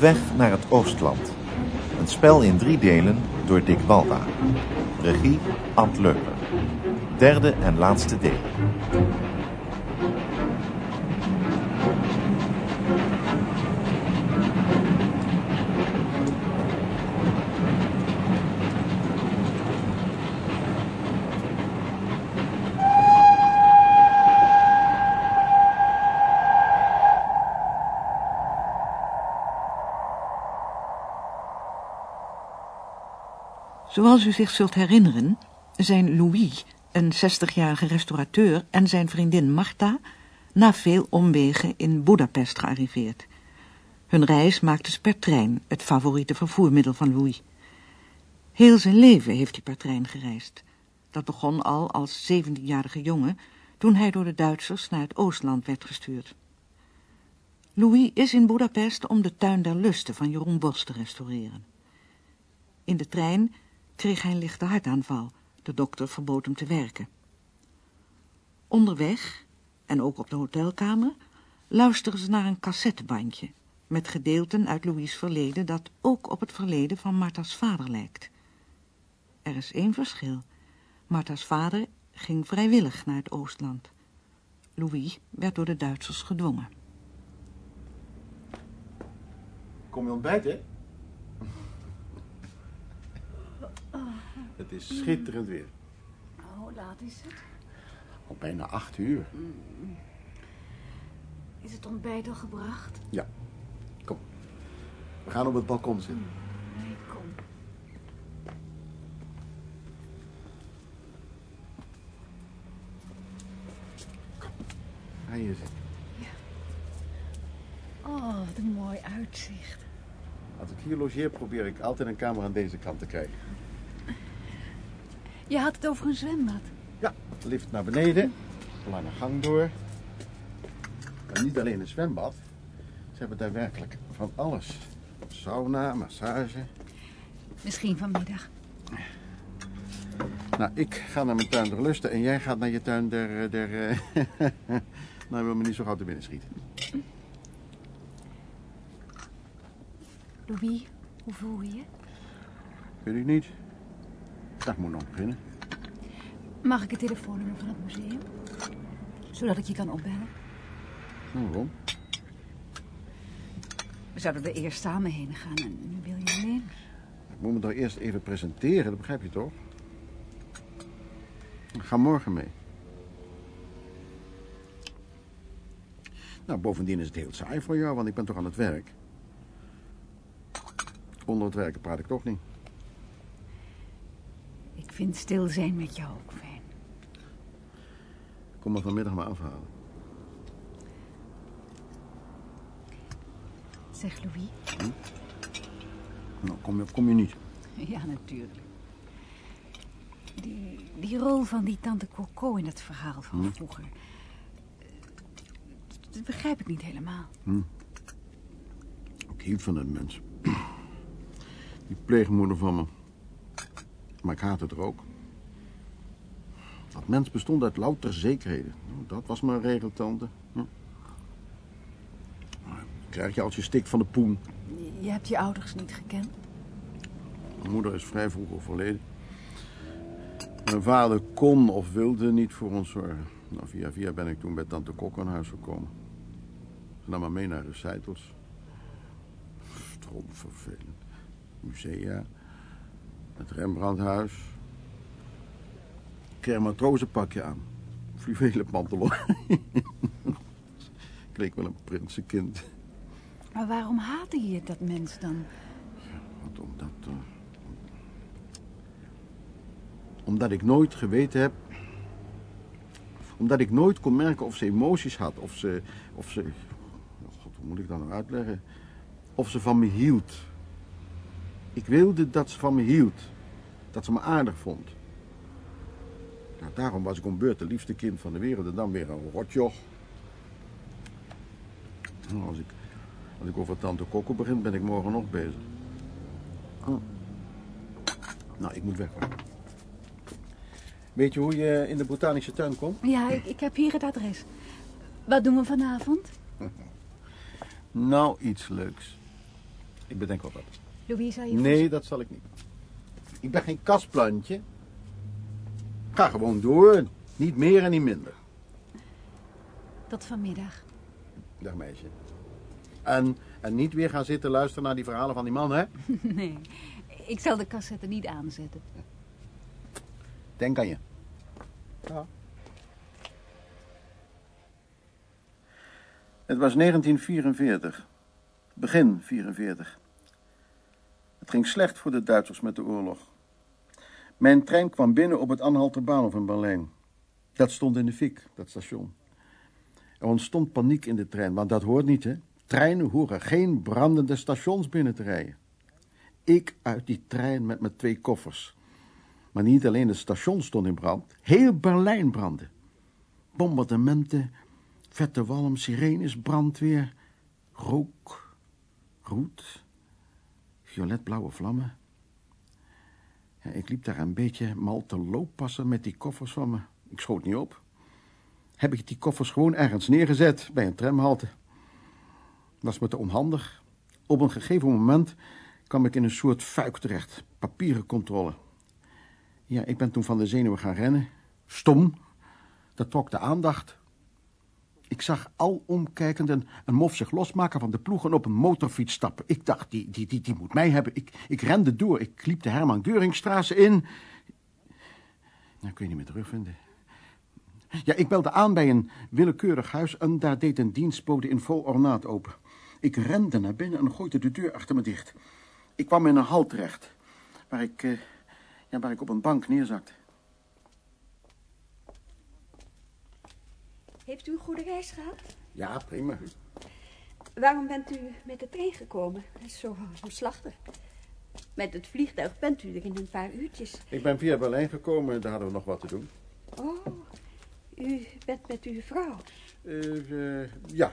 Weg naar het Oostland. Een spel in drie delen door Dick Walda. Regie Ant Leuper. Derde en laatste deel. Zoals u zich zult herinneren, zijn Louis, een 60-jarige restaurateur, en zijn vriendin Marta na veel omwegen in Budapest gearriveerd. Hun reis maakte ze per trein, het favoriete vervoermiddel van Louis. Heel zijn leven heeft hij per trein gereisd. Dat begon al als 17-jarige jongen, toen hij door de Duitsers naar het Oostland werd gestuurd. Louis is in Budapest om de tuin der lusten van Jeroen Bos te restaureren. In de trein kreeg hij een lichte hartaanval. De dokter verbood hem te werken. Onderweg, en ook op de hotelkamer, luisteren ze naar een cassettebandje... met gedeelten uit Louis' verleden dat ook op het verleden van Martha's vader lijkt. Er is één verschil. Martha's vader ging vrijwillig naar het Oostland. Louis werd door de Duitsers gedwongen. Kom je ontbijten? Het is schitterend weer. Hoe laat is het? Al bijna acht uur. Is het ontbijt al gebracht? Ja. Kom. We gaan op het balkon zitten. Nee, kom. Ga hier zitten. Oh, wat een mooi uitzicht. Als ik hier logeer, probeer ik altijd een kamer aan deze kant te krijgen. Je had het over een zwembad. Ja, lift naar beneden. Lange gang door. En niet alleen een zwembad. Ze hebben daar werkelijk van alles. Sauna, massage. Misschien vanmiddag. Nou, ik ga naar mijn tuin der lusten en jij gaat naar je tuin der... eh, der eh, nou, wil me niet zo gauw te binnen schieten. Louis, hoe voel je je? Weet ik niet. Dat moet nog beginnen. Mag ik het telefoonnummer van het museum? Zodat ik je kan opbellen. Nou, waarom? We zouden er eerst samen heen gaan en nu wil je alleen. Ik moet me toch eerst even presenteren, dat begrijp je toch? Ik ga morgen mee. Nou, bovendien is het heel saai voor jou, want ik ben toch aan het werk. Onder het werken praat ik toch niet. Ik vind stil zijn met jou ook fijn. Kom me vanmiddag maar afhalen. Zeg Louis. Nou, kom je kom je niet? Ja, natuurlijk. Die, die rol van die tante Coco in het verhaal van vroeger. eh, Dat begrijp ik niet helemaal. Ik hield van dat mens. Die pleegmoeder van me. Maar ik haatte het er ook. Dat mens bestond uit louter zekerheden. Nou, Dat was mijn regel, tante. Hm. Krijg je als je stikt van de poen. Je- hebt je ouders niet gekend? Mijn moeder is vrij vroeg overleden. Mijn vader kon of wilde niet voor ons zorgen. Nou, via via ben ik toen bij tante Kok aan huis gekomen. Ze nam me mee naar recitals. Stroom vervelend. Musea. Het Rembrandthuis. Ik kreeg een matrozenpakje aan. Fluwelen pantalon. Leek wel een prinsenkind. Maar waarom haatte je dat mens dan? Want omdat, eh, omdat ik nooit geweten heb. Omdat ik nooit kon merken of ze emoties had. Of ze. Of ze oh God, hoe moet ik dat nou uitleggen? Of ze van me hield. Ik wilde dat ze van me hield. Dat ze me aardig vond. Nou, daarom was ik om beurt de liefste kind van de wereld. En dan weer een rotjoch. Nou, Als ik, als ik over tante Kokko begin, ben ik morgen nog bezig. Oh. Nou, ik moet weg. hoor. Weet je hoe je in de botanische tuin komt? Ja, ik, ik heb hier het adres. Wat doen we vanavond? Nou, iets leuks. Ik bedenk wel wat. Je... Nee, dat zal ik niet. Ik ben geen kastplantje. Ga gewoon door. Niet meer en niet minder. Tot vanmiddag. Dag meisje. En, en niet weer gaan zitten luisteren naar die verhalen van die man, hè? Nee, ik zal de cassette niet aanzetten. Denk aan je. Ja. Het was 1944. Begin 44. Ging slecht voor de Duitsers met de oorlog. Mijn trein kwam binnen op het Anhalterbahnhof in Berlijn. Dat stond in de fik, dat station. Er ontstond paniek in de trein, want dat hoort niet, hè? Treinen horen geen brandende stations binnen te rijden. Ik uit die trein met mijn twee koffers. Maar niet alleen het station stond in brand, heel Berlijn brandde. Bombardementen, vette walm, sirenes, brandweer, rook, roet, violetblauwe vlammen. Ja, ik liep daar een beetje mal te looppassen met die koffers van me. Ik schoot niet op. Heb ik die koffers gewoon ergens neergezet bij een tramhalte. Was me te onhandig. Op een gegeven moment kwam ik in een soort fuik terecht. Papieren controle. Ja, ik ben toen van de zenuwen gaan rennen. Stom. Dat trok de aandacht. Ik zag al omkijkend een, mof zich losmaken van de ploeg en op een motorfiets stappen. Ik dacht, die, die, die, die moet mij hebben. Ik, ik rende door. Ik liep de Herman Geuringstraße in. Nou, kun je niet meer terugvinden. Ja, ik belde aan bij een willekeurig huis en daar deed een dienstbode in vol ornaat open. Ik rende naar binnen en gooide de deur achter me dicht. Ik kwam in een hal terecht, waar ik, eh, ja, waar ik op een bank neerzakte. Heeft u een goede reis gehad? Ja, prima. Waarom bent u met de trein gekomen? Dat is zo omslachtig. Met het vliegtuig bent u er in een paar uurtjes. Ik ben via Berlijn gekomen, daar hadden we nog wat te doen. Oh, u bent met uw vrouw. Eh, eh, ja,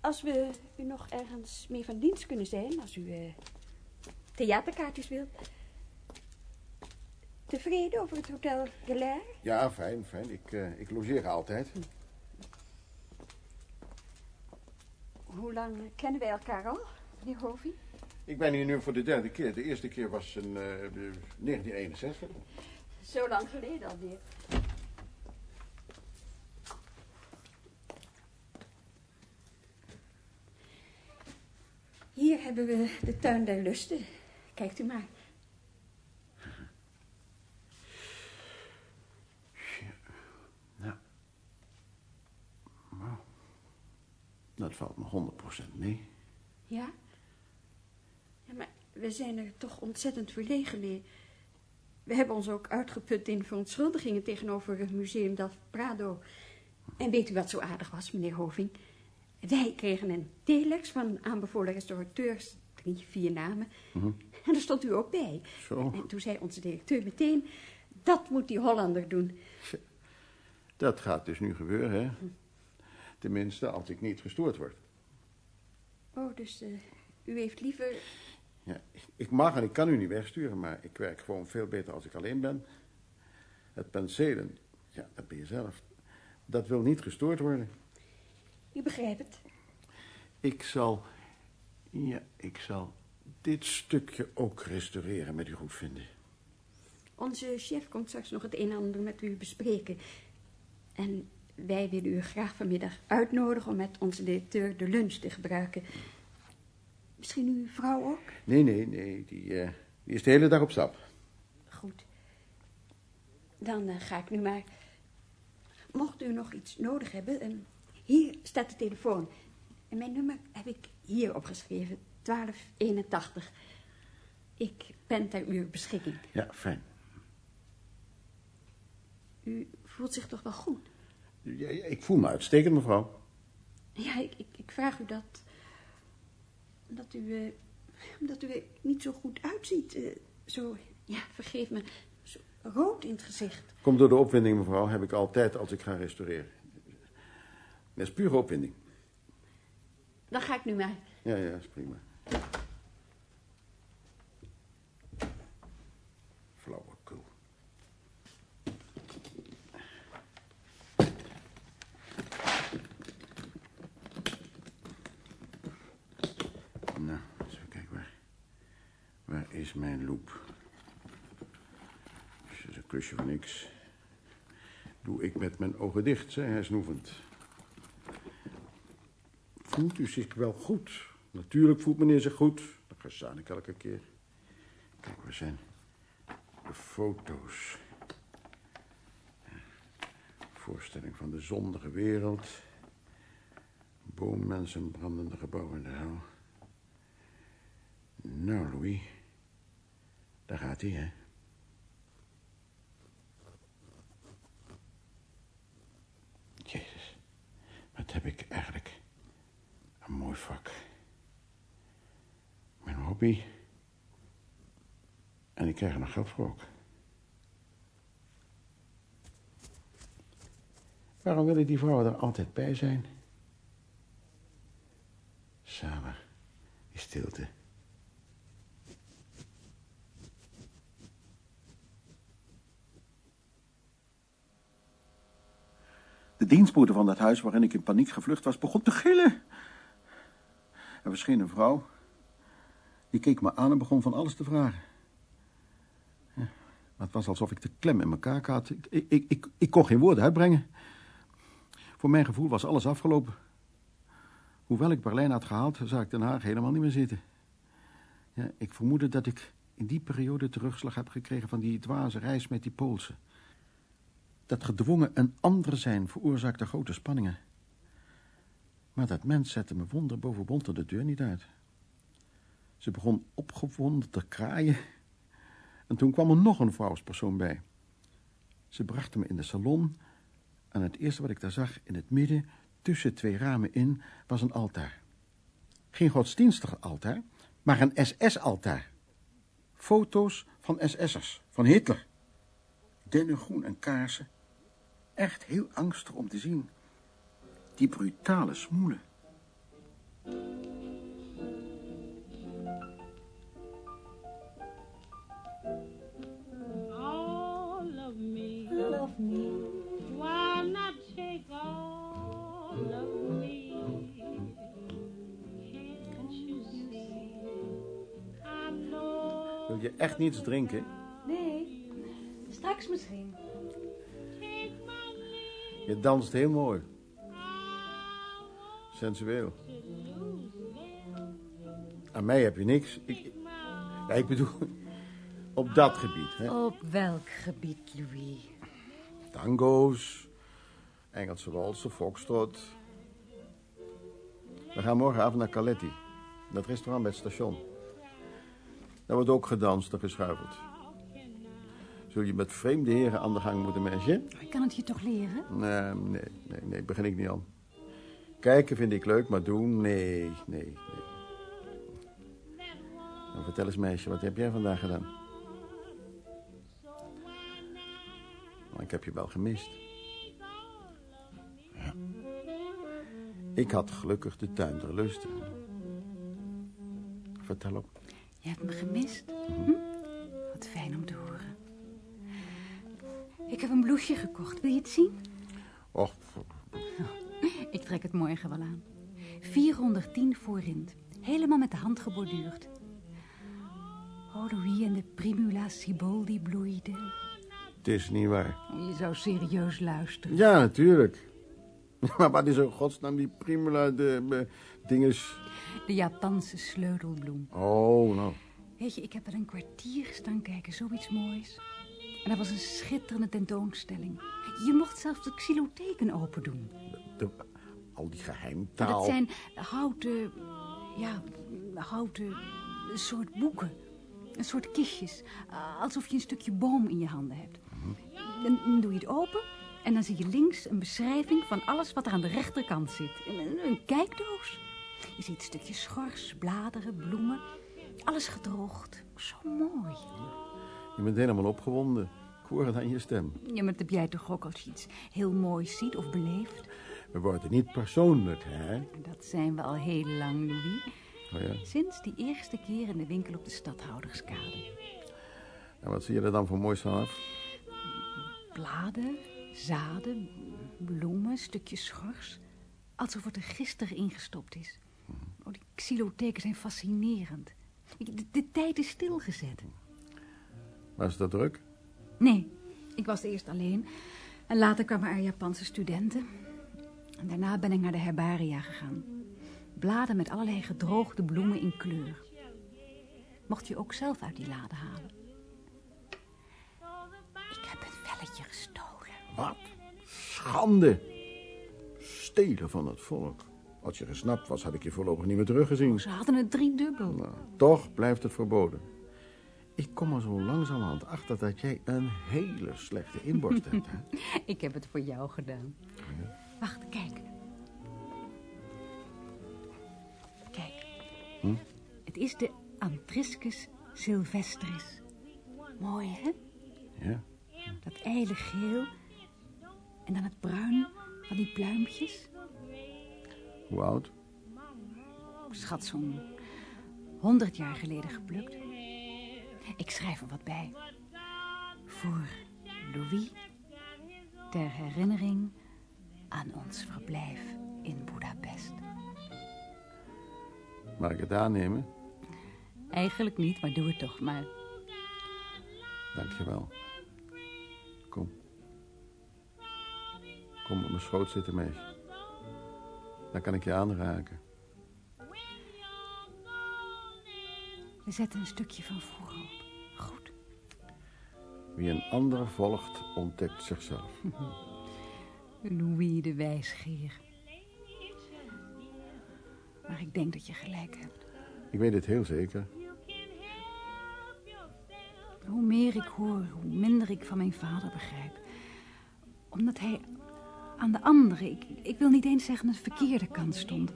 Als we u nog ergens mee van dienst kunnen zijn, als u eh, theaterkaartjes wilt. Tevreden over het hotel Relair? ja, fijn, fijn. Ik, eh, ik logeer altijd. Hoe lang kennen wij elkaar al, meneer Hovie? Ik ben hier nu voor de derde keer. De eerste keer was in eh, de 1961. Zo lang geleden alweer. Hier hebben we de tuin der lusten. Kijkt u maar. Dat valt me 100% mee. Ja? Ja, maar we zijn er toch ontzettend verlegen mee. We hebben ons ook uitgeput in verontschuldigingen tegenover het museum del Prado. En weet u wat zo aardig was, meneer Hoving? Wij kregen een telex van aanbevolen restaurateurs, drie, vier namen. En daar stond u ook bij. Zo. En toen zei onze directeur meteen, dat moet die Hollander doen. Dat gaat dus nu gebeuren, hè? Tenminste, als ik niet gestoord word. Oh, dus eh, u heeft liever... Ja, ik mag en ik kan u niet wegsturen, maar ik werk gewoon veel beter als ik alleen ben. Het penselen, ja, dat ben je zelf. Dat wil niet gestoord worden. U begrijpt het. Ik zal, ja, ik zal dit stukje ook restaureren met u goed vinden. Onze chef komt straks nog het een en ander met u bespreken. En wij willen u graag vanmiddag uitnodigen om met onze directeur de lunch te gebruiken. Misschien uw vrouw ook? Nee, nee, nee, die, eh, die is de hele dag op stap. Goed. Dan eh, ga ik nu maar. Mocht u nog iets nodig hebben, eh, hier staat de telefoon. En mijn nummer heb ik hier opgeschreven, 1281. Ik ben ter uw beschikking. Ja, fijn. U voelt zich toch wel goed? Ja, ik voel me uitstekend, mevrouw. Ja, ik, ik, ik vraag u dat. Omdat u. eh, omdat u er niet zo goed uitziet. eh, zo, ja, vergeef me. Zo rood in het gezicht. Komt door de opwinding, mevrouw, heb ik altijd als ik ga restaureren. Dat is pure opwinding. Dan ga ik nu maar. Ja, ja, is prima. Mijn loop. Het is een klusje van niks. Doe ik met mijn ogen dicht, zei hij snoevend. Voelt u zich wel goed? Natuurlijk voelt meneer zich goed. Dat gezaan ik elke keer. Kijk, waar zijn de foto's? Voorstelling van de zondige wereld. Boommensen, brandende gebouwen in de hel. Nou, Louis. Hè? Jezus, wat heb ik eigenlijk een mooi vak. Mijn hobby. En ik krijg er nog geld voor ook. Waarom willen die vrouwen er altijd bij zijn? De dienstboede van dat huis waarin ik in paniek gevlucht was, begon te gillen. Er verscheen een vrouw. Die keek me aan en begon van alles te vragen. Het was alsof ik de klem in elkaar had. Ik, ik, ik, ik, ik kon geen woorden uitbrengen. Voor mijn gevoel was alles afgelopen. Hoewel ik Berlijn had gehaald, zag ik Den Haag helemaal niet meer zitten. Ja, ik vermoedde dat ik in die periode terugslag heb gekregen van die dwaze reis met die Poolse. Dat gedwongen een ander zijn veroorzaakte grote spanningen. Maar dat mens zette me wonder boven wonder de deur niet uit. Ze begon opgewonden te kraaien. En toen kwam er nog een vrouwspersoon bij. Ze brachten me in de salon. En het eerste wat ik daar zag, in het midden, tussen twee ramen in, was een altaar. Geen godsdienstig altaar, maar een SS-altaar. Foto's van SS'ers, van Hitler. Dennengroen en kaarsen. Echt heel angstig om te zien. Die brutale smoelen. all of me. Love me. Why not take all of me? Can't you see? I know. Wil je echt niets drinken? Nee, straks misschien. Je danst heel mooi. Sensueel. Aan mij heb je niks. Ik, ja, ik bedoel, op dat gebied. Hè? Op welk gebied, Louis? Tango's, Engelse walsen, foxtrot. We gaan morgenavond naar Caletti. Dat restaurant bij het station. Daar wordt ook gedanst en geschuifeld. Zul je met vreemde heren aan de gang moeten, meisje? Ik kan het je toch leren? Nee, nee, nee, nee, begin ik niet aan. Kijken vind ik leuk, maar doen, nee, nee, nee. Nou, vertel eens, meisje, wat heb jij vandaag gedaan? Maar ik heb je wel gemist. Ja. Ik had gelukkig de tuin der lusten. Vertel op. Je hebt me gemist? Hm? Wat fijn om te horen. Ik heb een bloesje gekocht. Wil je het zien? Och, Ik trek het morgen wel aan. 410 voorrind. Helemaal met de hand geborduurd. Oh, Louis en de primula siboldi bloeiden. het is niet waar. Oh, je zou serieus luisteren. Ja, natuurlijk. Maar wat is in godsnaam die primula, de, de dinges... De Japanse sleutelbloem. Oh, nou. Weet je, ik heb er een kwartier staan kijken, zoiets moois. En dat was een schitterende tentoonstelling. Je mocht zelfs de xylotheken open doen. De, al die geheimtaal. Dat zijn houten, ja, houten soort boeken. Een soort kistjes. Alsof je een stukje boom in je handen hebt. Dan, dan doe je het open en dan zie je links een beschrijving van alles wat er aan de rechterkant zit. Een, een, een kijkdoos. Je ziet stukjes schors, bladeren, bloemen. Alles gedroogd. Zo mooi. Je bent helemaal opgewonden. Ik hoor het aan je stem. Ja, maar dat heb jij toch ook als je iets heel moois ziet of beleeft? We worden niet persoonlijk, hè? Dat zijn we al heel lang, Louis. Oh ja. Sinds die eerste keer in de winkel op de stadhouderskade. En wat zie je er dan voor moois van af? Bladen, zaden, bloemen, stukjes schors. Alsof het er gisteren ingestopt is. Oh, die xylotheken zijn fascinerend. De, de tijd is stilgezet. Was dat druk? Nee, ik was eerst alleen. En later kwamen er Japanse studenten. En daarna ben ik naar de herbaria gegaan. Bladen met allerlei gedroogde bloemen in kleur. Mocht je ook zelf uit die lade halen. Ik heb een velletje gestolen. Wat? Schande. Stelen van het volk. Als je gesnapt was, had ik je voorlopig niet meer teruggezien. Ze hadden het driedubbel. Nou, toch blijft het verboden. Ik kom er zo langzamerhand achter dat jij een hele slechte inborst hebt. Hè? Ik heb het voor jou gedaan. Wacht, kijk. Kijk. Het is de Antriscus sylvestris. Mooi, hè? Ja. Dat ijle geel. En dan het bruin van die pluimpjes. Hoe oud? Schat, zo'n honderd jaar geleden geplukt. Ik schrijf er wat bij. Voor Louis, ter herinnering aan ons verblijf in Budapest. Mag ik het aannemen? Eigenlijk niet, maar doe het toch maar. Dankjewel. Kom. Kom op mijn schoot zitten, meisje. Dan kan ik je aanraken. We zetten een stukje van voren op. Wie een ander volgt, ontdekt zichzelf. Louis de wijsgeer. Maar ik denk dat je gelijk hebt. Ik weet het heel zeker. Hoe meer ik hoor, hoe minder ik van mijn vader begrijp. Omdat hij aan de andere, ik, ik wil niet eens zeggen, een verkeerde kant stond.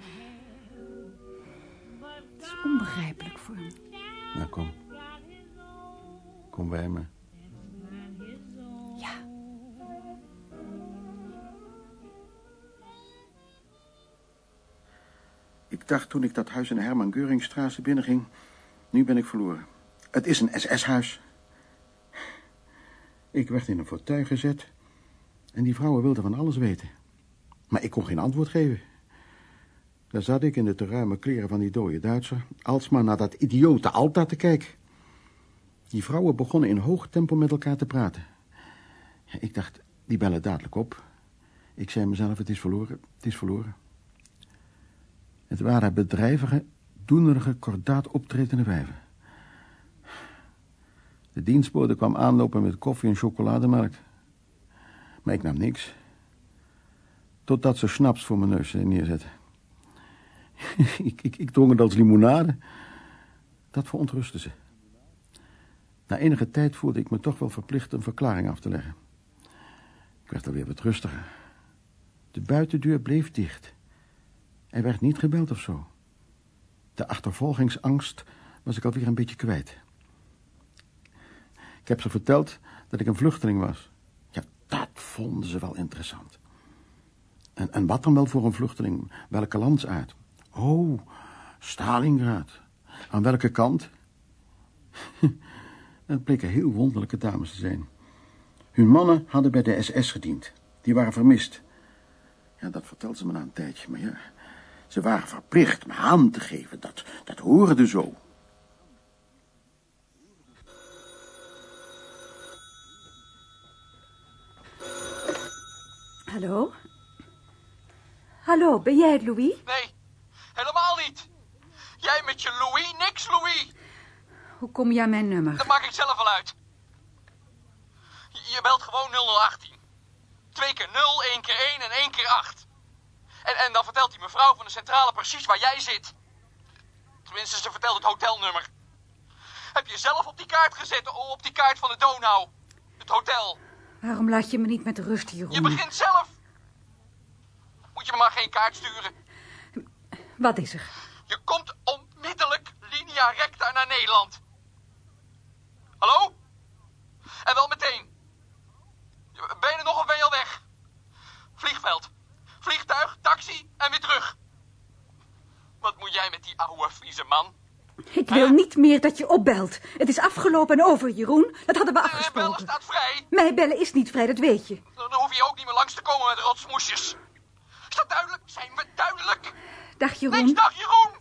Het is onbegrijpelijk voor hem. Nou, kom. Kom bij me. Ik dacht toen ik dat huis in Herman Geuringstraße binnenging... nu ben ik verloren. Het is een SS-huis. Ik werd in een fauteuil gezet... en die vrouwen wilden van alles weten. Maar ik kon geen antwoord geven. Daar zat ik in de te ruime kleren van die dode Duitser... alsmaar naar dat idiote altaar te kijken. Die vrouwen begonnen in hoog tempo met elkaar te praten. Ik dacht, die bellen dadelijk op. Ik zei mezelf, het is verloren, het is verloren. Het waren bedrijvige, doenerige, kordaat optredende wijven. De dienstbode kwam aanlopen met koffie en chocolademelk. Maar ik nam niks. Totdat ze snaps voor mijn neus neerzetten. ik, ik, ik drong het als limonade. Dat verontrustte ze. Na enige tijd voelde ik me toch wel verplicht een verklaring af te leggen. Ik werd alweer wat rustiger. De buitendeur bleef dicht. Er werd niet gebeld of zo. De achtervolgingsangst was ik alweer een beetje kwijt. Ik heb ze verteld dat ik een vluchteling was. Ja, dat vonden ze wel interessant. En, en wat dan wel voor een vluchteling? Welke landsaard? Oh, Stalingrad. Aan welke kant? Het bleken heel wonderlijke dames te zijn. Hun mannen hadden bij de SS gediend. Die waren vermist. Ja, dat vertelde ze me na een tijdje, maar ja... Ze waren verplicht me aan te geven. Dat, dat hoorde zo. hallo? Hallo, ben jij het, Louis? Nee, helemaal niet. Jij met je Louis, niks Louis. Hoe kom aan mijn nummer? Dat maak ik zelf wel uit. Je je belt gewoon 0018. Twee keer 0, één keer 1 en één keer 8. En, en dan vertelt die mevrouw van de centrale precies waar jij zit. Tenminste, ze vertelt het hotelnummer. Heb je zelf op die kaart gezet, op die kaart van de Donau. Het hotel. Waarom laat je me niet met rust, Jeroen? Je begint zelf. Moet je me maar geen kaart sturen. Wat is er? Je komt onmiddellijk linea recta naar Nederland. Hallo? En wel meteen. Ben je er nog of ben je al weg? Vliegveld. Vliegtuig, taxi en weer terug. Wat moet jij met die ouwe vieze man? Ik wil niet meer dat je opbelt. Het is afgelopen en over, Jeroen. Dat hadden we afgesproken. Mijn bellen staat vrij. Mijn bellen is niet vrij, dat weet je. Dan hoef je ook niet meer langs te komen met rotsmoesjes. Is dat duidelijk? Zijn we duidelijk? Dag, Jeroen. Niks, dag, Jeroen.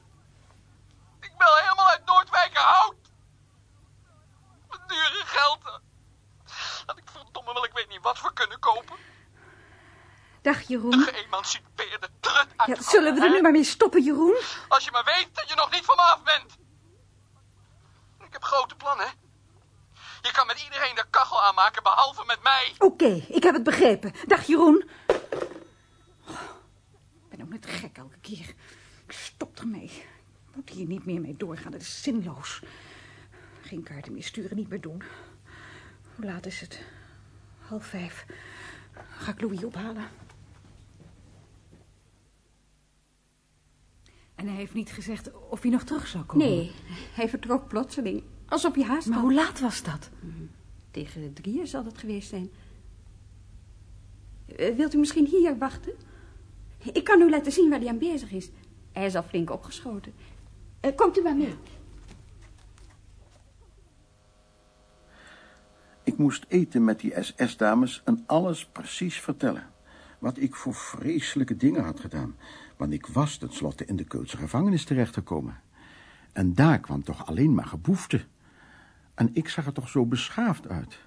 Ik bel helemaal uit Noordwijkerhout. Dure geld. Dat ik verdomme wel, ik weet niet wat we kunnen kopen. Dag, De Jeroen. geëmancipeerde trut uit Ja, zullen we er nu maar mee stoppen, Jeroen? Als je maar weet dat je nog niet van me af bent. Ik heb grote plannen. Je kan met iedereen de kachel aanmaken, behalve met mij. Oké, ik heb het begrepen. Dag, Jeroen. Oh, Ik ben ook net gek elke keer. Ik stop ermee. Ik moet hier niet meer mee doorgaan. Dat is zinloos. Geen kaarten meer sturen, niet meer doen. Hoe laat is het? Half vijf. Ga ik Louis ophalen. En hij heeft niet gezegd of hij nog terug zou komen? Nee, hij vertrok plotseling. Alsof je haast Maar had. hoe laat was dat? Tegen de drieën zal het geweest zijn. Eh, wilt u misschien hier wachten? Ik kan u laten zien waar hij aan bezig is. Hij is al flink opgeschoten. Eh, komt u maar mee. Ik moest eten met die SS-dames en alles precies vertellen. Wat ik voor vreselijke dingen had gedaan. Want ik was tenslotte in de Keulse gevangenis terechtgekomen. En daar kwam toch alleen maar geboefte. En ik zag er toch zo beschaafd uit.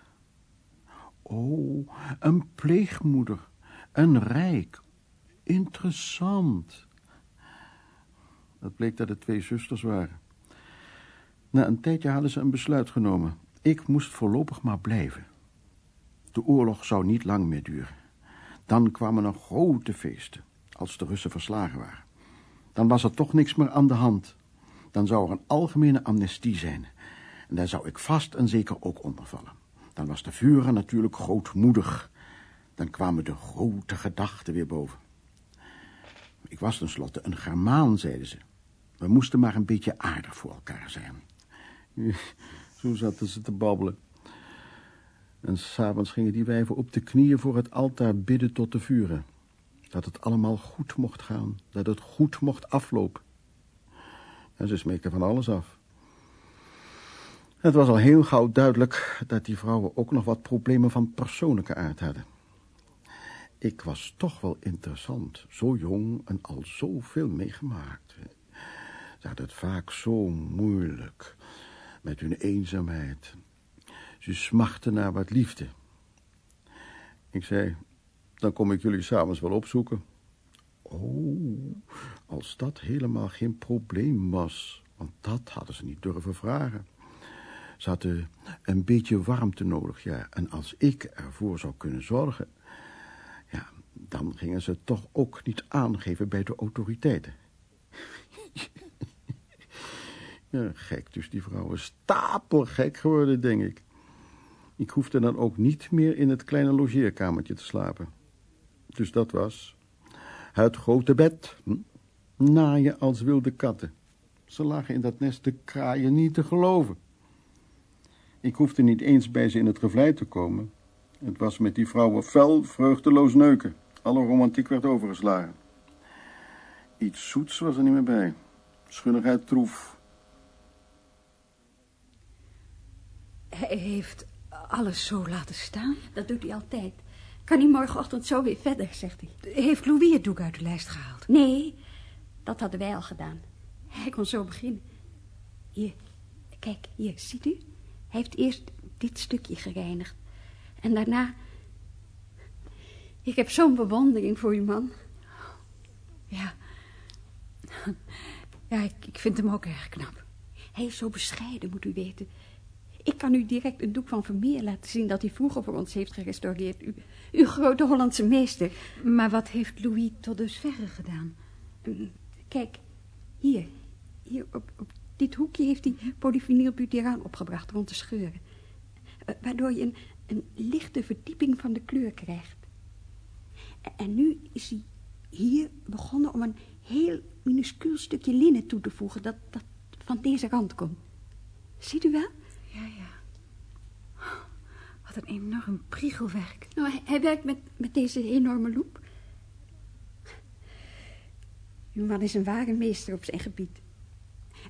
Oh, een pleegmoeder. Een rijk. Interessant. Het bleek dat het twee zusters waren. Na een tijdje hadden ze een besluit genomen. Ik moest voorlopig maar blijven. De oorlog zou niet lang meer duren. Dan kwamen er grote feesten, als de Russen verslagen waren. Dan was er toch niks meer aan de hand. Dan zou er een algemene amnestie zijn. En daar zou ik vast en zeker ook onder vallen. Dan was de Führer natuurlijk grootmoedig. Dan kwamen de grote gedachten weer boven. Ik was tenslotte een Germaan, zeiden ze. We moesten maar een beetje aardig voor elkaar zijn. Zo zaten ze te babbelen. En s'avonds gingen die wijven op de knieën voor het altaar bidden tot de vuren. Dat het allemaal goed mocht gaan, dat het goed mocht aflopen. En ze smeekten van alles af. Het was al heel gauw duidelijk dat die vrouwen ook nog wat problemen van persoonlijke aard hadden. Ik was toch wel interessant, zo jong en al zoveel meegemaakt. Ze hadden het vaak zo moeilijk met hun eenzaamheid. Ze smachten naar wat liefde. Ik zei, dan kom ik jullie s'avonds wel opzoeken. Oh, als dat helemaal geen probleem was, want dat hadden ze niet durven vragen. Ze hadden een beetje warmte nodig, ja. En als ik ervoor zou kunnen zorgen, ja, dan gingen ze toch ook niet aangeven bij de autoriteiten. Ja, gek dus, die vrouwen. Stapelgek geworden, denk ik. Ik hoefde dan ook niet meer in het kleine logeerkamertje te slapen. Dus dat was het grote bed. Hm? Naaien als wilde katten. Ze lagen in dat nest te kraaien niet te geloven. Ik hoefde niet eens bij ze in het gevlei te komen. Het was met die vrouwen fel, vreugdeloos neuken. Alle romantiek werd overgeslagen. Iets zoets was er niet meer bij. Schunnigheid troef. Hij heeft alles zo laten staan. Dat doet hij altijd. Kan hij morgenochtend zo weer verder, zegt hij. Heeft Louis het doek uit de lijst gehaald? Nee, dat hadden wij al gedaan. Hij kon zo beginnen. Hier, kijk, hier, ziet u? Hij heeft eerst dit stukje gereinigd. En daarna... Ik heb zo'n bewondering voor uw man. Ja. Ja, ik, ik vind hem ook erg knap. Hij is zo bescheiden, moet u weten. Ik kan u direct een doek van Vermeer laten zien... dat hij vroeger voor ons heeft gerestaureerd. U, uw grote Hollandse meester. Maar wat heeft Louis tot dusverre gedaan? Mm, Kijk, hier. Hier op, op dit hoekje heeft hij polyvinylbutyraan opgebracht rond de scheuren. Eh, Waardoor je een, een lichte verdieping van de kleur krijgt. En, en nu is hij hier begonnen om een heel minuscuul stukje linnen toe te voegen... dat, dat van deze rand komt. Ziet u wel? Ja, ja. Wat een enorm priegelwerk. Nou, hij, werkt met, met deze enorme loep. Uw man is een ware meester op zijn gebied.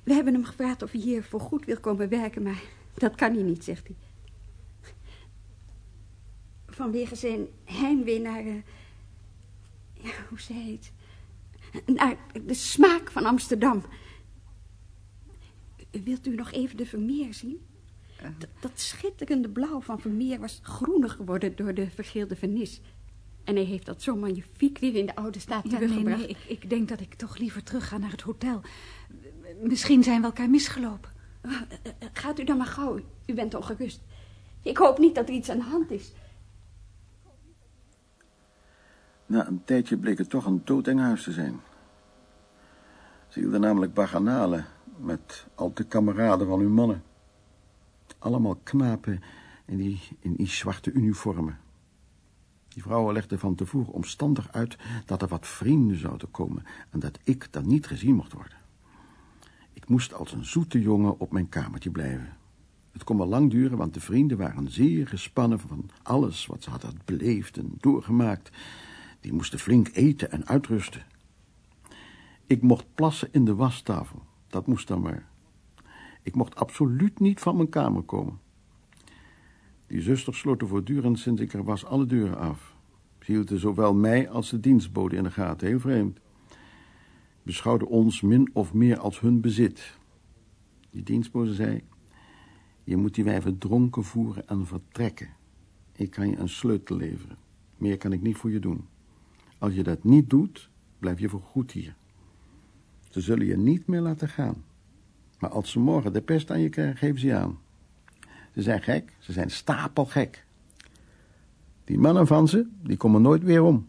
We hebben hem gevraagd of hij hier voor goed wil komen werken, maar dat kan hij niet, zegt hij. Vanwege zijn heimwee naar... eh, ja, hoe zei het? Naar de smaak van Amsterdam. Wilt u nog even de Vermeer zien? Dat schitterende blauw van Vermeer was groener geworden door de vergeelde vernis. En hij heeft dat zo magnifiek weer in de oude staat Ja, nee, teruggebracht. nee, ik, ik denk dat ik toch liever terug ga naar het hotel. Misschien zijn we elkaar misgelopen. Eh, eh, Gaat u dan maar gauw. U bent ongerust. Ik hoop niet dat er iets aan de hand is. Na een tijdje bleek het toch een doodeng huis te zijn. Ze hielden namelijk baganalen met al de kameraden van hun mannen. Allemaal knapen in die, in zwarte uniformen. Die vrouwen legden van tevoren omstandig uit dat er wat vrienden zouden komen en dat ik dan niet gezien mocht worden. Ik moest als een zoete jongen op mijn kamertje blijven. Het kon wel lang duren, want de vrienden waren zeer gespannen van alles wat ze hadden beleefd en doorgemaakt. Die moesten flink eten en uitrusten. Ik mocht plassen in de wastafel. Dat moest dan maar. Ik mocht absoluut niet van mijn kamer komen. Die zusters sloten voortdurend sinds ik er was alle deuren af. Ze hielden zowel mij als de dienstbode in de gaten, heel vreemd. Beschouwden ons min of meer als hun bezit. Die dienstbode zei... Je moet die wijven dronken voeren en vertrekken. Ik kan je een sleutel leveren. Meer kan ik niet voor je doen. Als je dat niet doet, blijf je voor goed hier. Ze zullen je niet meer laten gaan. Maar als ze morgen de pest aan je krijgen, geven ze je aan. Ze zijn gek, ze zijn stapelgek. Die mannen van ze, die komen nooit weer om.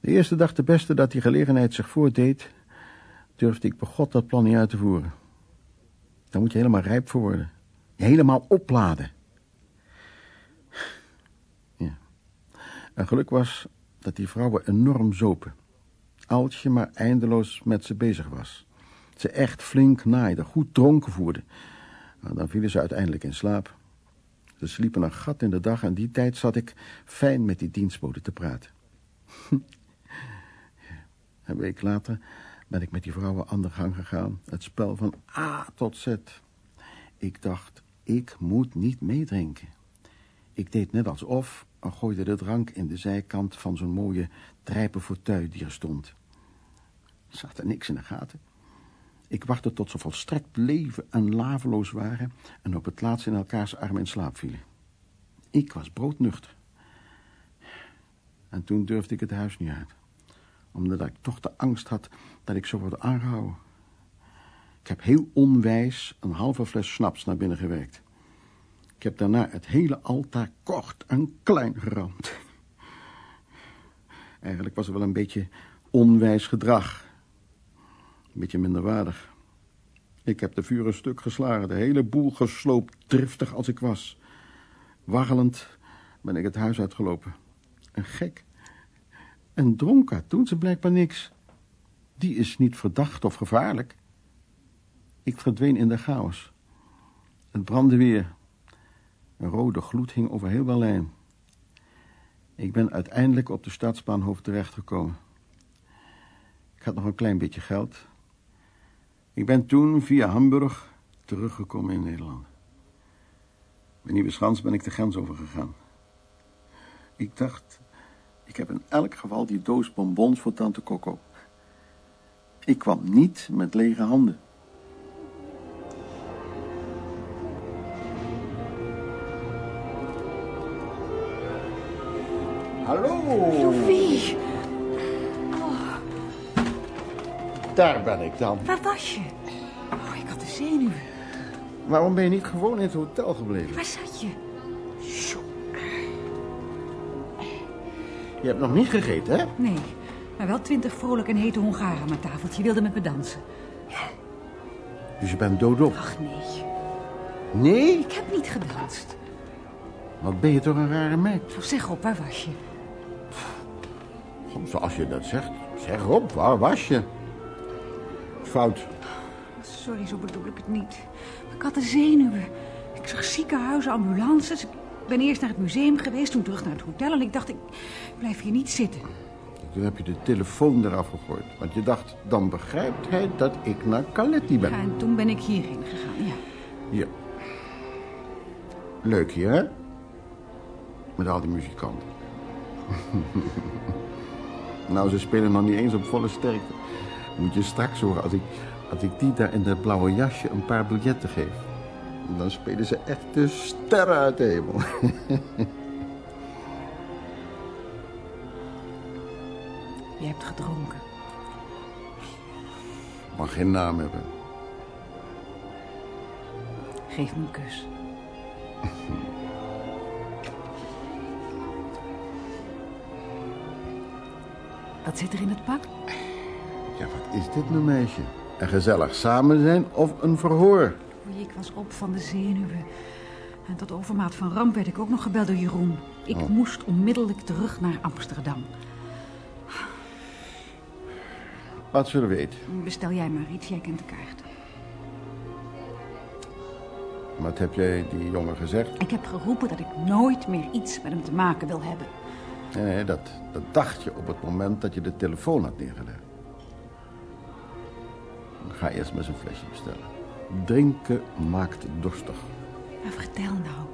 De eerste dag de beste dat die gelegenheid zich voordeed, durfde ik bij God dat plan niet uit te voeren. Daar moet je helemaal rijp voor worden. Helemaal opladen. Ja. En geluk was dat die vrouwen enorm zopen. Als je maar eindeloos met ze bezig was. Ze echt flink naaiden, goed dronken voerden. Nou, dan vielen ze uiteindelijk in slaap. Ze sliepen een gat in de dag en die tijd zat ik fijn met die dienstbode te praten. Een week later ben ik met die vrouwen aan de gang gegaan. Het spel van A tot Z. Ik dacht, ik moet niet meedrinken. Ik deed net alsof en gooide de drank in de zijkant van zo'n mooie trijpen fauteuil die er stond. Er er niks in de gaten. Ik wachtte tot ze volstrekt leven en laveloos waren en op het laatst in elkaars armen in slaap vielen. Ik was broodnuchter. En toen durfde ik het huis niet uit, omdat ik toch de angst had dat ik zou worden aangehouden. Ik heb heel onwijs een halve fles snaps naar binnen gewerkt. Ik heb daarna het hele altaar kort en klein geramd. Eigenlijk was er wel een beetje onwijs gedrag. Een beetje minderwaardig. Ik heb de vuur een stuk geslagen, de hele boel gesloopt, driftig als ik was. Waggelend ben ik het huis uitgelopen. Een gek. En dronken doen ze blijkbaar niks. Die is niet verdacht of gevaarlijk. Ik verdween in de chaos. Het brandde weer. Een rode gloed hing over heel Berlijn. Ik ben uiteindelijk op de stadsbaanhoofd terechtgekomen. Ik had nog een klein beetje geld. Ik ben toen via Hamburg teruggekomen in Nederland. Bij Nieuweschans ben ik de grens overgegaan. Ik dacht, ik heb in elk geval die doos bonbons voor tante Coco. Ik kwam niet met lege handen. Hallo! Daar ben ik dan. waar was je? Oh, ik had de zenuwen. Waarom ben je niet gewoon in het hotel gebleven? Waar zat je? Zo. Je hebt nog niet gegeten, hè? Nee, maar wel twintig vrolijk en hete Hongaren aan mijn tafeltje. wilden met me dansen. Dus je bent doodop. Ach, nee. Nee? Ik heb niet gedanst. Wat ben je toch een rare meid? Nou, zeg op, waar was je? Zoals je dat zegt. Zeg op, waar was je? Fout. Sorry, zo bedoel ik het niet. Ik had de zenuwen. Ik zag ziekenhuizen, ambulances. Ik ben eerst naar het museum geweest, toen terug naar het hotel. En ik dacht, ik blijf hier niet zitten. Toen heb je de telefoon eraf gegooid. Want je dacht, dan begrijpt hij dat ik naar Caletti ben. Ja, en toen ben ik hierheen gegaan, ja. Hier. Leuk hier, hè? Met al die muzikanten. nou, ze spelen nog niet eens op volle sterkte. Moet je straks horen als ik, als ik die daar in dat blauwe jasje een paar biljetten geef. Dan spelen ze echt de sterren uit de hemel. Je hebt gedronken. Mag geen naam hebben. Geef me een kus. Wat zit er in het pak? Ja, wat is dit nou, meisje? Een gezellig samen zijn of een verhoor? Oei, ik was op van de zenuwen. En tot overmaat van ramp werd ik ook nog gebeld door Jeroen. Ik moest onmiddellijk terug naar Amsterdam. Wat zullen we eten? Bestel jij maar iets, jij kent de kaart. Wat heb jij die jongen gezegd? Ik heb geroepen dat ik nooit meer iets met hem te maken wil hebben. Nee, nee, dat, dat dacht je op het moment dat je de telefoon had neergelegd. Ga eerst maar een flesje bestellen. Drinken maakt dorstig. Maar vertel nou.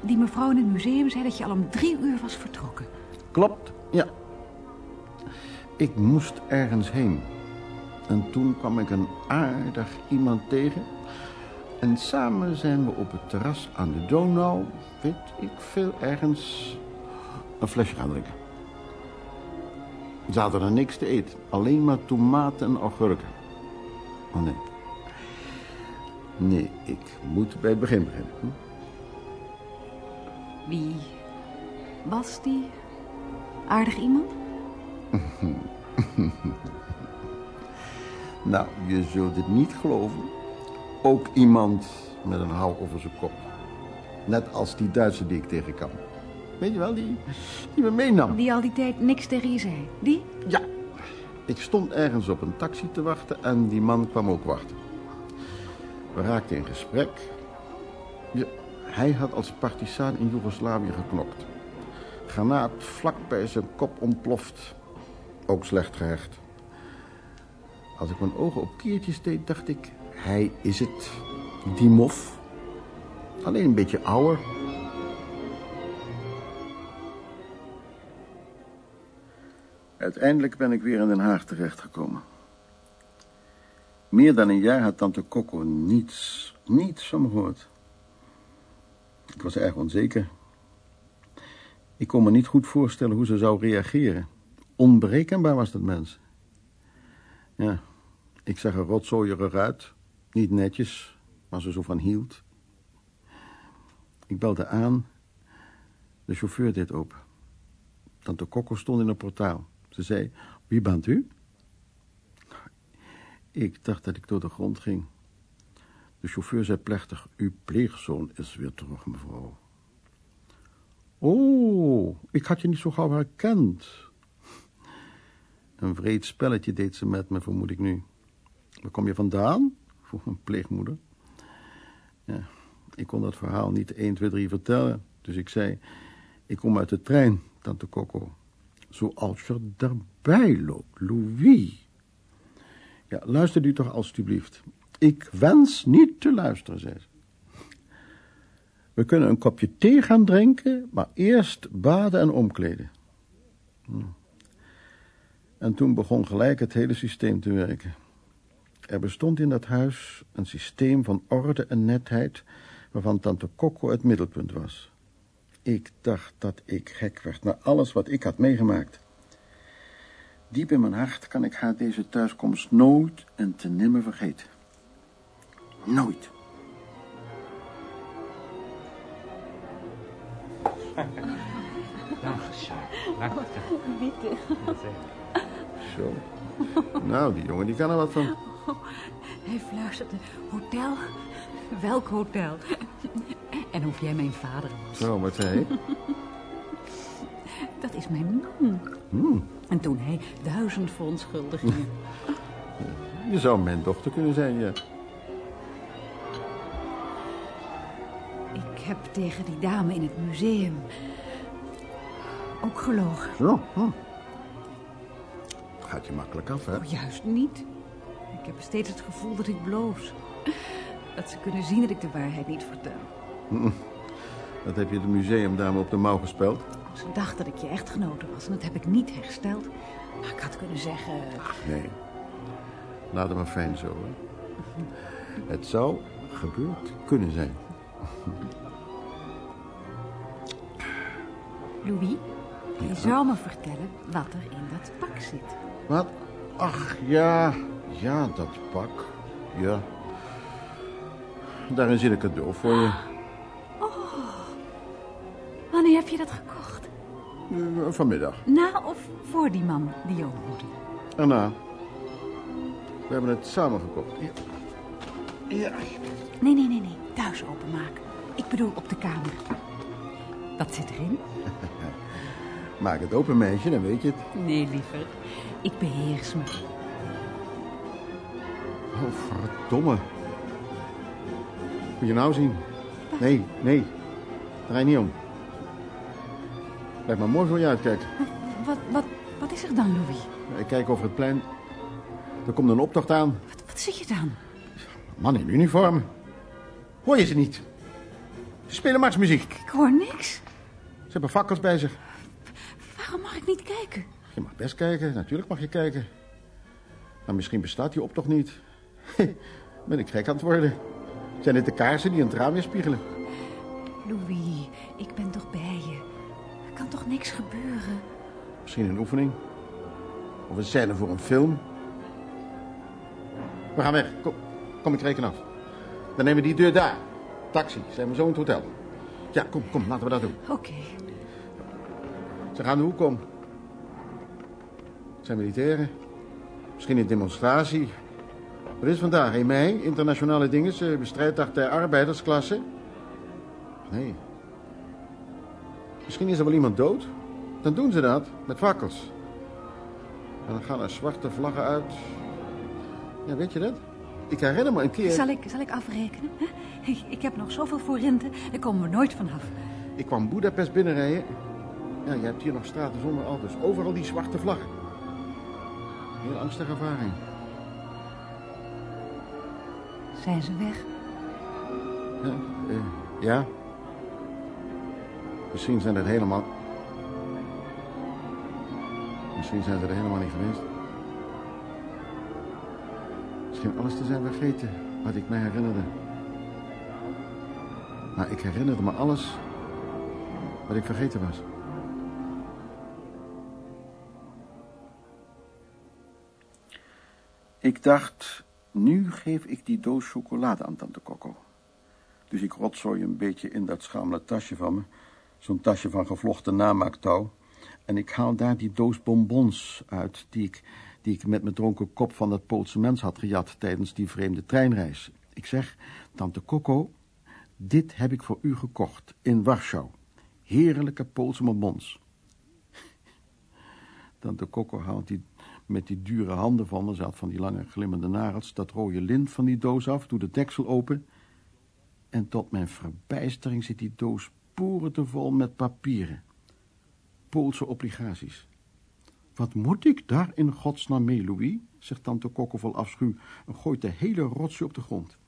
Die mevrouw in het museum zei dat je al om drie uur was vertrokken. Klopt, ja. Ik moest ergens heen. En toen kwam ik een aardig iemand tegen. En samen zijn we op het terras aan de Donau, weet ik veel, ergens een flesje gaan drinken. Ze hadden er niks te eten. Alleen maar tomaten en augurken. Oh nee. Nee, ik moet bij het begin beginnen. Hm? Wie was die aardig iemand? Nou, je zult het niet geloven. Ook iemand met een hou over zijn kop. Net als die Duitser die ik tegenkwam. Weet je wel, die, die me meenam. Die al die tijd niks tegen je zei. Die? Ja. Ik stond ergens op een taxi te wachten en die man kwam ook wachten. We raakten in gesprek. Hij had als partisaan in Joegoslavië geknokt. Granaat vlak bij zijn kop ontploft. Ook slecht gehecht. Als ik mijn ogen op keertjes deed, dacht ik... Hij is het. Die mof. Alleen een beetje ouder. Uiteindelijk ben ik weer in Den Haag terechtgekomen. Meer dan een jaar had tante Coco niets, niets van me gehoord. Ik was erg onzeker. Ik kon me niet goed voorstellen hoe ze zou reageren. Onberekenbaar was dat mens. Ja, ik zag er rotzooierig uit. Niet netjes, maar ze zo van hield. Ik belde aan. De chauffeur deed open. Tante Coco stond in het portaal. Ze zei, wie bent u? Ik dacht dat ik door de grond ging. De chauffeur zei plechtig, uw pleegzoon is weer terug, mevrouw. Oh, ik had je niet zo gauw herkend. Een vreed spelletje deed ze met me, vermoed ik nu. Waar kom je vandaan? vroeg mijn pleegmoeder. Ja, ik kon dat verhaal niet 1, 2, 3 vertellen. Dus ik zei, ik kom uit de trein, tante Coco. Zoals je erbij loopt, Louis. Ja, luister u toch alstublieft. Ik wens niet te luisteren, zei ze. We kunnen een kopje thee gaan drinken, maar eerst baden en omkleden. Hm. En toen begon gelijk het hele systeem te werken. Er bestond in dat huis een systeem van orde en netheid, waarvan tante Coco het middelpunt was. Ik dacht dat ik gek werd na alles wat ik had meegemaakt. Diep in mijn hart kan ik haar deze thuiskomst nooit en te nimmer vergeten. Nooit. Zo. Nou, die jongen die kan er wat van. Hij fluisterde, hotel? Welk hotel? En of jij mijn vader was. Zo, wat zei? Dat is mijn man. Hmm, En toen hij duizend verontschuldigingen. je zou mijn dochter kunnen zijn, ja. Ik heb tegen die dame in het museum ook gelogen. Zo, hm. Gaat je makkelijk af, hè? Oh, juist niet. Ik heb steeds het gevoel dat ik bloos. Dat ze kunnen zien dat ik de waarheid niet vertel. Dat heb je de museumdame op de mouw gespeld. Ze dacht dat ik je echtgenote was en dat heb ik niet hersteld. Maar ik had kunnen zeggen... Nee. Laat het maar fijn zo, hè. Het zou gebeurd kunnen zijn. Louis, Je zou me vertellen wat er in dat pak zit. Wat? Ach, ja. Ja, dat pak. Ja. Daarin zit een cadeau voor je. Je dat gekocht? Eh, Vanmiddag. Na of voor die man die je ontmoette? Erna. We hebben het samen gekocht. Ja. Ja. Nee, nee, nee, nee. Thuis openmaken. Ik bedoel op de kamer. Wat zit erin? Maak het open, meisje, dan weet je het. Nee, liever. Ik beheers me. Oh, verdomme. Moet je nou zien? Nee, nee. Draai niet om. Blijf maar mooi voor je uitkijken. Wat, wat, wat is er dan, Louis? Ik kijk over het plein. Er komt een optocht aan. Wat, wat zie je dan? Man in uniform. Hoor je ze niet? Ze spelen marsmuziek. Ik hoor niks. Ze hebben fakkels bij zich. Waarom mag ik niet kijken? Je mag best kijken, natuurlijk mag je kijken. Maar misschien bestaat die optocht niet. ben ik gek aan het worden. Zijn dit de kaarsen die een het raam weerspiegelen? Louis, gebeuren? Misschien een oefening. Of een scène voor een film. We gaan weg. Kom, kom ik reken af. Dan nemen we die deur daar. Taxi, zijn we zo in het hotel. Ja, kom, kom, laten we dat doen. Oké. Ze gaan de hoek om. Het zijn militairen. Misschien een demonstratie. Wat is vandaag? 1 mei, internationale dinges, eh, bestrijddag der arbeidersklasse. Nee. Misschien is er wel iemand dood. Dan doen ze dat, met fakkels. En dan gaan er zwarte vlaggen uit. Ja, weet je dat? Ik herinner me een keer... Zal ik, zal ik afrekenen? hè? Ik, ik heb nog zoveel voor rente, daar komen we nooit vanaf. Ik kwam Budapest binnenrijden. Ja, je hebt hier nog straten zonder auto's. Overal die zwarte vlaggen. Heel angstige ervaring. Zijn ze weg? Ja, eh, ja. Misschien zijn er helemaal... Misschien zijn ze er helemaal niet geweest. Misschien alles te zijn vergeten wat ik mij herinnerde. Maar ik herinnerde me alles wat ik vergeten was. Ik dacht, nu geef ik die doos chocolade aan tante Coco. Dus ik rotzooi een beetje in dat schamele tasje van me. Zo'n tasje van gevlochten namaaktouw. En ik haal daar die doos bonbons uit die ik, die ik met mijn dronken kop van dat Poolse mens had gejat tijdens die vreemde treinreis. Ik zeg, tante Coco, dit heb ik voor u gekocht in Warschau. Heerlijke Poolse bonbons. Tante Coco haalt die met die dure handen van ze had van die lange glimmende nagels, dat rode lint van die doos af, doe de deksel open. En tot mijn verbijstering zit die doos te vol met papieren. Poolse obligaties. Wat moet ik daar in godsnaam mee, Louis? zegt tante Kokke vol afschuw en gooit de hele rotsje op de grond.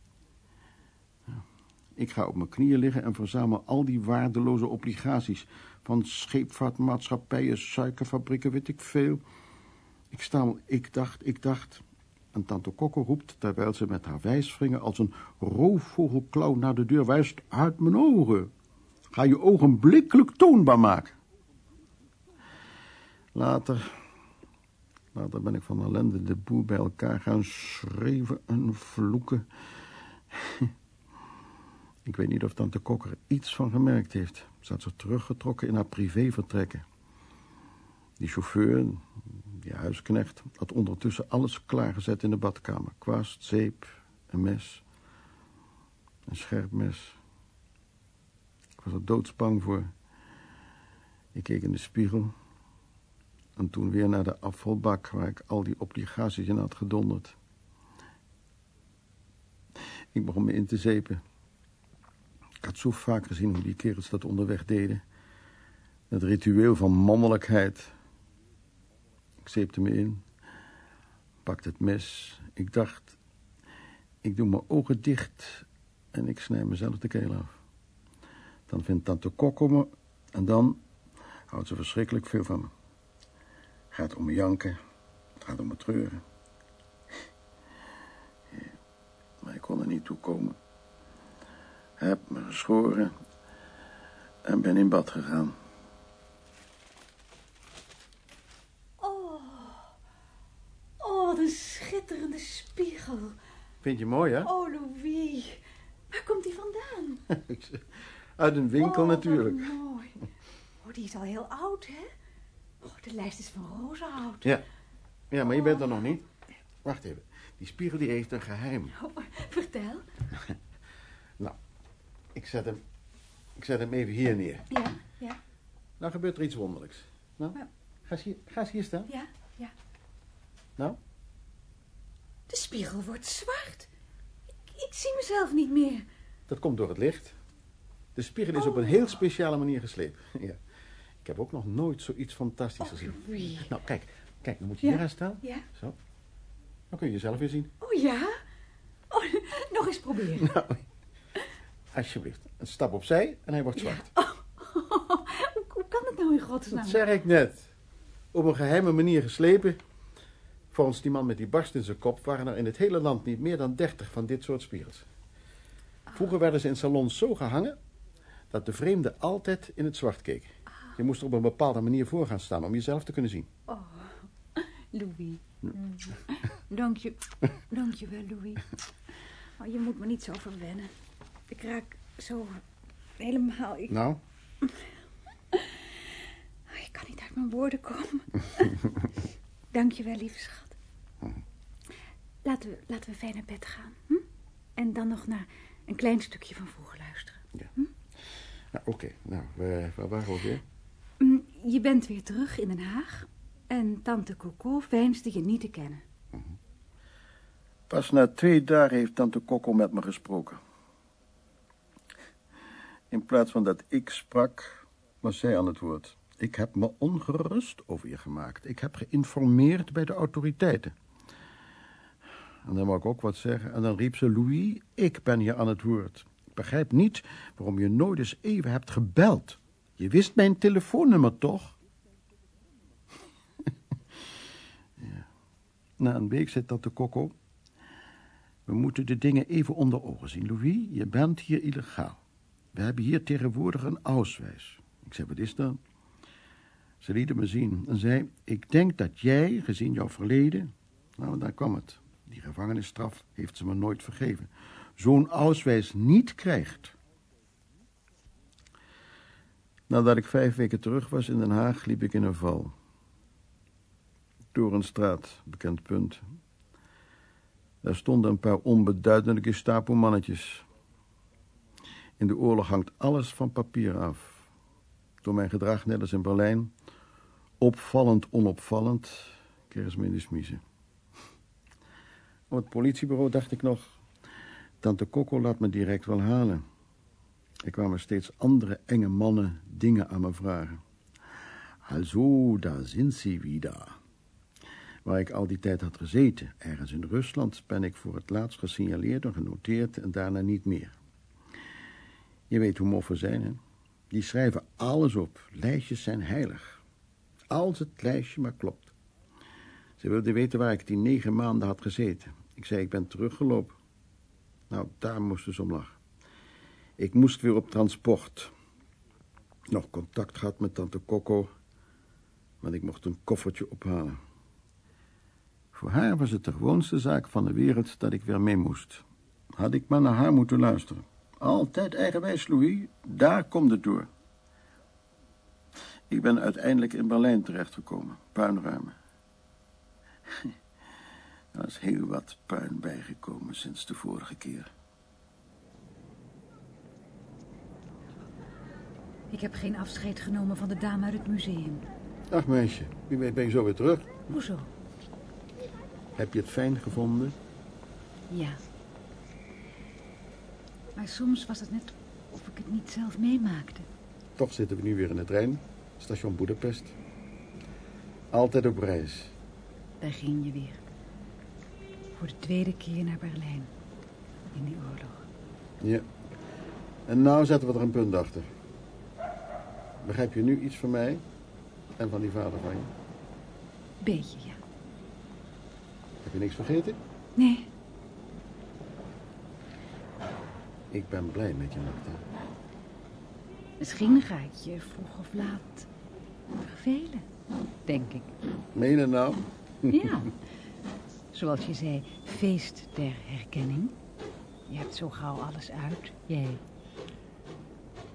Ik ga op mijn knieën liggen en verzamel al die waardeloze obligaties van scheepvaartmaatschappijen, suikerfabrieken, weet ik veel. Ik stamel, ik dacht, ik dacht. En tante Kokke roept, terwijl ze met haar wijsvinger als een roofvogelklauw naar de deur wijst, uit mijn ogen. Ga je ogenblikkelijk toonbaar maken. Later, later ben ik van ellende de boel bij elkaar gaan schreeuwen en vloeken. Ik weet niet of tante Kokker er iets van gemerkt heeft. Ze had zich teruggetrokken in haar privévertrekken. Die chauffeur, die huisknecht, had ondertussen alles klaargezet in de badkamer. Kwast, zeep, een mes, een scherp mes. Ik was er doodsbang voor. Ik keek in de spiegel en toen weer naar de afvalbak waar ik al die obligaties in had gedonderd. Ik begon me in te zeepen. Ik had zo vaak gezien hoe die kerels dat onderweg deden. Het ritueel van mannelijkheid. Ik zeepte me in, pakte het mes. Ik dacht, ik doe mijn ogen dicht en ik snij mezelf de keel af. Dan vindt tante Kokko me en dan houdt ze verschrikkelijk veel van me. Gaat om janken. Het gaat om me treuren. Maar ik kon er niet toe komen. Heb me geschoren en ben in bad gegaan. Oh, oh, de schitterende spiegel. Vind je mooi, hè? Oh, Louis, waar komt die vandaan? Uit een winkel oh, natuurlijk. mooi. Oh, die is al heel oud, hè? Oh, de lijst is van rozenhout. Ja. ja, maar je bent er nog niet. Wacht even. Die spiegel die heeft een geheim. Oh, vertel. Nou, ik zet hem, ik zet hem even hier neer. Ja, ja, Nou gebeurt er iets wonderlijks. Nou, ga eens hier, ga eens hier staan. ja, ja. Nou, De spiegel wordt zwart. Ik, ik zie mezelf niet meer. dat komt door het licht. De spiegel is op een heel speciale manier geslepen. Ja. Ik heb ook nog nooit zoiets fantastisch gezien. Louis. Nou, kijk. Kijk, dan moet je Ja. hier staan. Ja? Zo. Dan kun je jezelf weer zien. Oh ja? Oh, nog eens proberen. Nou, alsjeblieft. Een stap opzij en hij wordt zwart. hoe, hoe kan het nou in godsnaam? Dat zeg ik net. Op een geheime manier geslepen. Volgens die man met die barst in zijn kop waren er in het hele land niet meer dan dertig van dit soort spiegels. Vroeger werden ze in salons zo gehangen dat de vreemde altijd in het zwart keek. Je moest er op een bepaalde manier voor gaan staan om jezelf te kunnen zien. Louis. Mm. Dank je, dank je wel, Louis. Oh, je moet me niet zo verwennen. Ik raak zo helemaal... Ik, Nou, Oh, ik kan niet uit mijn woorden komen. dank je wel, lieve schat. Laten we, laten we fijn naar bed gaan. Hm? En dan nog naar een klein stukje van vroeger luisteren. nou oké. Nou, we, waar waren we weer? Je bent weer terug in Den Haag. En tante Coco veinsde je niet te kennen. Pas na twee dagen heeft tante Coco met me gesproken. In plaats van dat ik sprak, was zij aan het woord. Ik heb me ongerust over je gemaakt. Ik heb geïnformeerd bij de autoriteiten. En dan wou ik ook wat zeggen. En dan riep ze, Louis, ik ben hier aan het woord. Ik begrijp niet waarom je nooit eens even hebt gebeld. Je wist mijn telefoonnummer toch? ja. Na een week zei tante Coco... We moeten de dingen even onder ogen zien. Louis, je bent hier illegaal. We hebben hier tegenwoordig een auswijs. Ik zei, wat is dat? Ze lieten me zien en zei, ik denk dat jij, gezien jouw verleden... Nou, daar kwam het. Die gevangenisstraf heeft ze me nooit vergeven. Zo'n auswijs niet krijgt. Nadat ik vijf weken terug was in Den Haag, liep ik in een val. Torenstraat, bekend punt. Daar stonden een paar onbeduidende Gestapo-mannetjes. In de oorlog hangt alles van papier af. Door mijn gedrag, net als in Berlijn, opvallend onopvallend, kregen ze me in de. Op het politiebureau dacht ik nog, tante Coco laat me direct wel halen. Er kwamen steeds andere enge mannen dingen aan me vragen. Also, daar zijn ze wieder. Waar ik al die tijd had gezeten, ergens in Rusland, ben ik voor het laatst gesignaleerd en genoteerd en daarna niet meer. Je weet hoe moffen zijn, hè? Die schrijven alles op. Lijstjes zijn heilig. Als het lijstje maar klopt. Ze wilden weten waar ik die negen maanden had gezeten. Ik zei, ik ben teruggelopen. Nou, daar moesten ze om lachen. Ik moest weer op transport. Nog contact gehad met tante Coco, want ik mocht een koffertje ophalen. Voor haar was het de gewoonste zaak van de wereld dat ik weer mee moest. Had ik maar naar haar moeten luisteren. Altijd eigenwijs, Louis. Daar komt het door. Ik ben uiteindelijk in Berlijn terechtgekomen. Puinruimen. Er is heel wat puin bijgekomen sinds de vorige keer. Ik heb geen afscheid genomen van de dame uit het museum. Ach meisje, wie weet ben je zo weer terug. Hoezo? Heb je het fijn gevonden? Ja. Maar soms was het net of ik het niet zelf meemaakte. Toch zitten we nu weer in de trein. Station Boedapest. Altijd op reis. Daar ging je weer. Voor de tweede keer naar Berlijn. In die oorlog. Ja. En nou zetten we er een punt achter. Begrijp je nu iets van mij? En van die vader van je? Beetje, ja. Heb je niks vergeten? Nee, Ik ben blij met je, Magda. misschien ga ik je vroeg of laat vervelen. Denk ik. Meen je nou? Ja. Zoals je zei, feest der herkenning. Je hebt zo gauw alles uit, jij.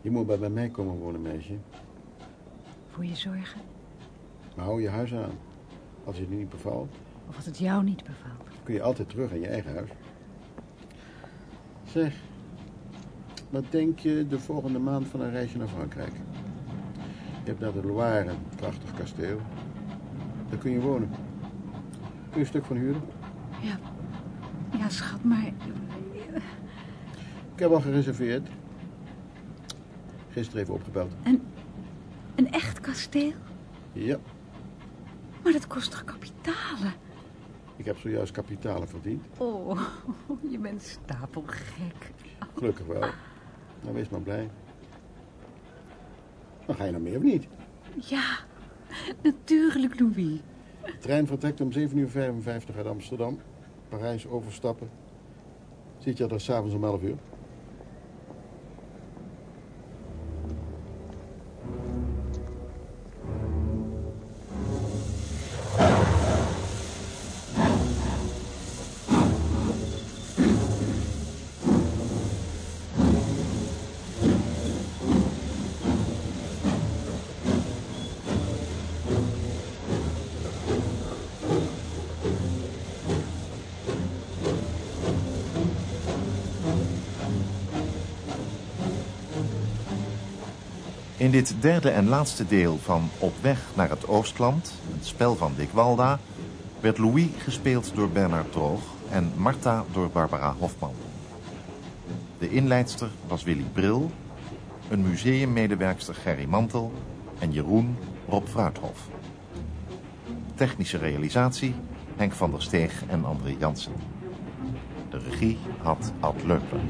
Je moet bij mij komen wonen, meisje. Voor je zorgen. Maar hou je huis aan. Als je het niet bevalt, Of als het jou niet bevalt. kun je altijd terug aan je eigen huis. Zeg, wat denk je de volgende maand van een reisje naar Frankrijk? Je hebt naar de Loire een prachtig kasteel. Daar kun je wonen. Kun je een stuk van huren? Ja, ja schat, maar... Ik heb al gereserveerd. Gisteren even opgebeld. Een echt kasteel? Ja, Maar dat kost toch kapitalen? ik heb zojuist kapitalen verdiend. Oh, je bent stapelgek. Gelukkig wel. Nou, wees maar blij. Dan ga je nog meer of niet? Ja, natuurlijk, Louis. De trein vertrekt om 7 uur 55 uit Amsterdam. Parijs overstappen. Ziet je er s'avonds om 11 uur? In dit derde en laatste deel van Op weg naar het Oostland, het spel van Dick Walda, werd Louis gespeeld door Bernard Droog en Marta door Barbara Hofman. De inleidster was Willy Bril, een museummedewerkster Gerry Mantel en Jeroen Rob Fruithof. Technische realisatie Henk van der Steeg en André Jansen. De regie had Ad Leupler.